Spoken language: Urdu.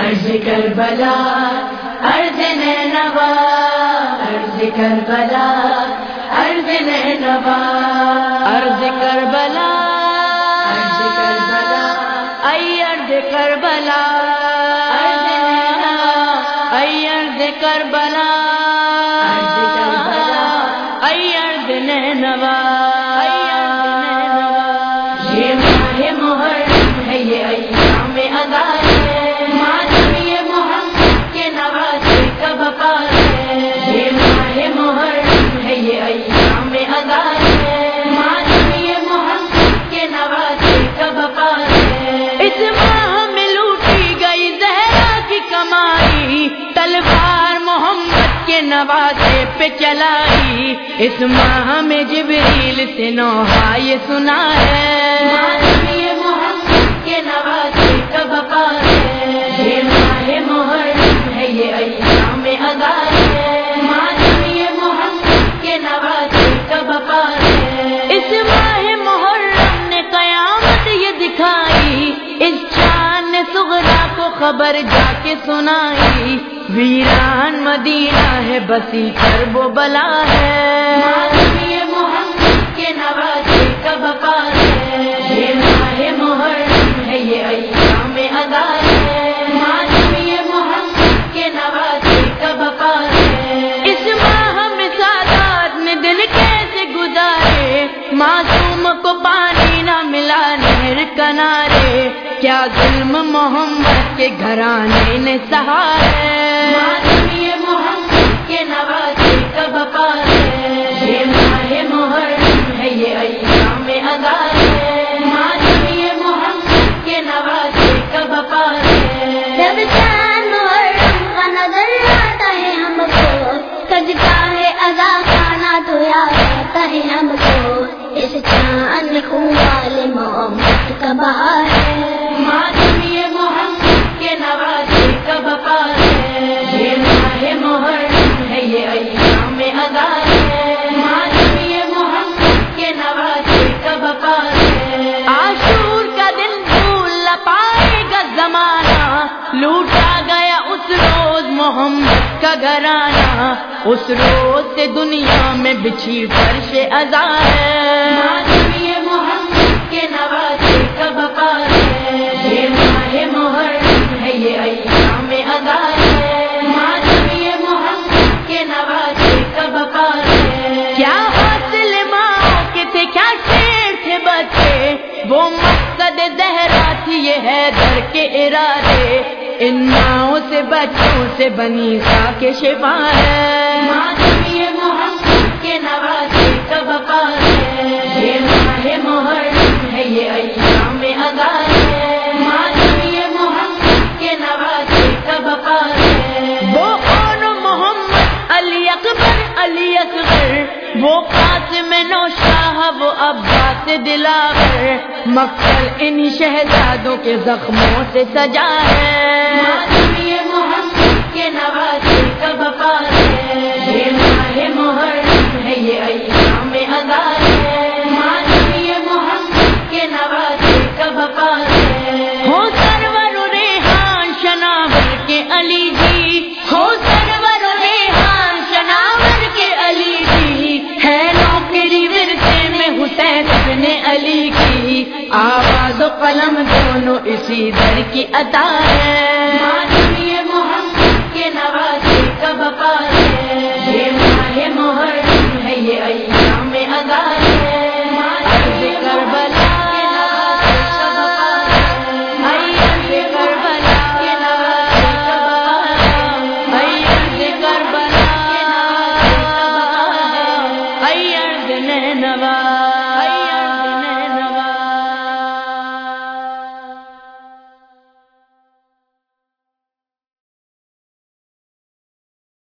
ارض کر بلا ارض نوا ارض کر بلا ارض نوا ارض کر بلا ارض کر بلا ائی ارض کر بلا ائی ارض کر بلا ائی محرم ہے، یہ ایام ادا ہے۔ ماتم یہ محمد کے نوازے کا بقا ہے۔ اس ماہ میں لوٹی گئی زہرا کی کمائی، تلوار محمد کے نوازے پہ چلائی۔ اس ماہ میں جبریل سے نوحہ یہ سنا ہے۔ ماتم یہ محمد کے نوازے کا بقا ہے۔ اس ماہ محرم نے قیامت یہ دکھائی، اس چاند نے سغرا کو خبر جا کے سنائی۔ ویران مدینہ ہے، بسی کر وہ بلا ہے۔ محمد کے نوازے کا بقا ہے۔ کیا ظلم محمد کے گھرانے نے سہا ہے؟ محمد کے نوازے کا بقا ہے۔ یہ ماہ محرم ہے یہ ایام ادا ہے۔ محمد کے نوازے کا بقا ہے۔ اس چاند خون والے محمد کا بہار ہے۔ معلوم یہ محمد کے نوازے کا بقا اس روز سے دنیا میں بچھی فرش ازا ہے۔ محمد کے نوازے کا بقا ہے؟ یہ ماہ محرم ہے یہ ایام ادا ہے۔ ماتم یہ محمد کے نوازے کا بقا ہے؟ کیا حاصل ماں کے تھے کیا شیر تھے بچے؟ وہ مقصد زہرا تھی یہ ہے در کے ارادے۔ ان سے بچوں سے بنی سا کے شفا ہے۔ محمد کے نوازے کا ہے۔ یہ محرم ہے یہ ایام ادا ہے۔ علی اکبر علی اصغر وہ قاسم نو شاہ وہ عباس دلاور۔ مقصد ان شہزادوں کے زخموں سے سجا ہے۔ علی کی۔ آواز و قلم دونوں اسی در کی عطا ہے۔